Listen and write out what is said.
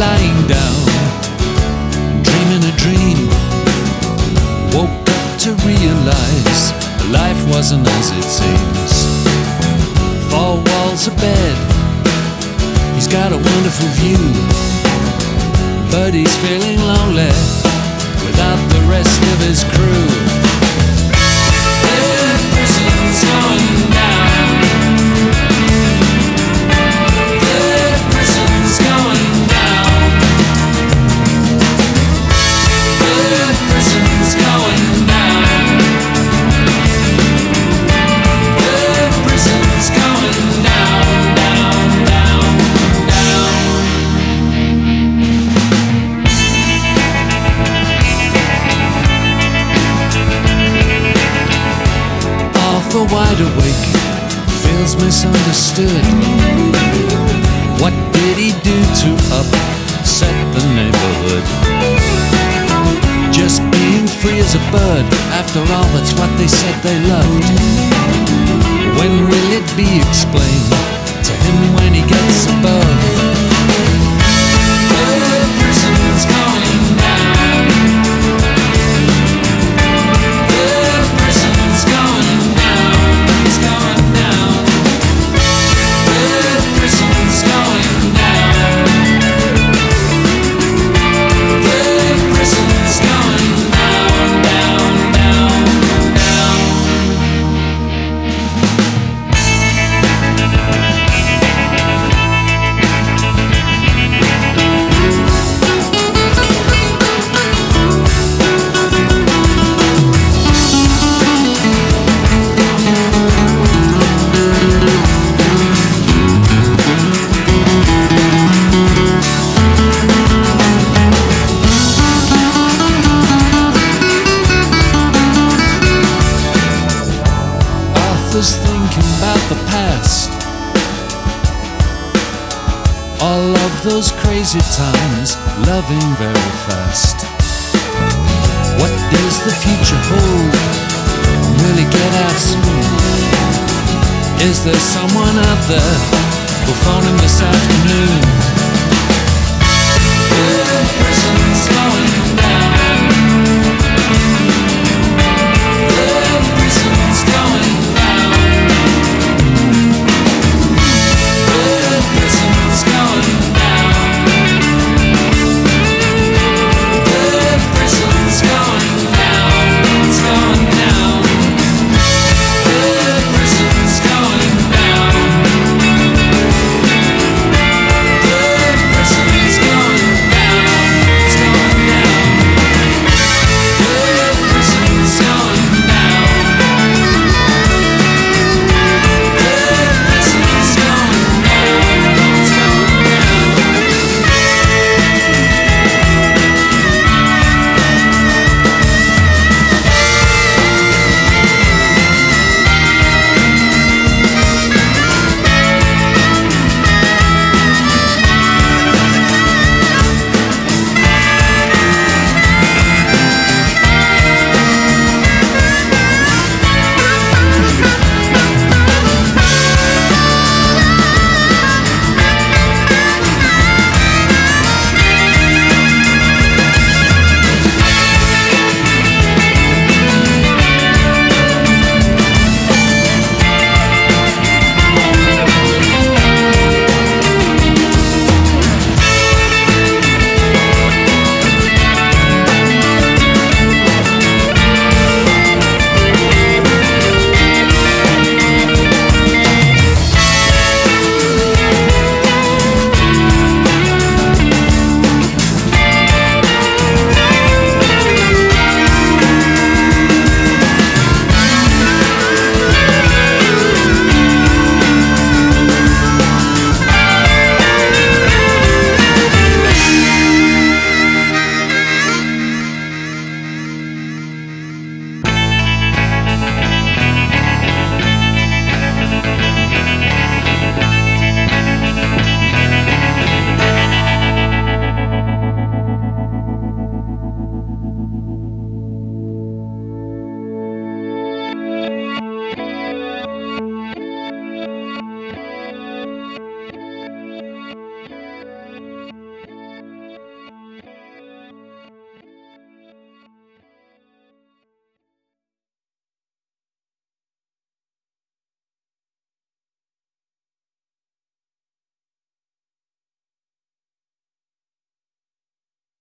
lying down, dreaming a dream. To realize life wasn't as it seems. Four walls of bed, he's got a wonderful view. But he's feeling lonely without the rest of his crew. Misunderstood. What did he do to upset the neighborhood? Just being free as a bird, after all, that's what they said they loved. When will it be explained to him when he gets above? us thinking about the past. All of those crazy times, loving very fast. What does the future hold? Will it get out soon? Is there someone out there who'll phone him this afternoon?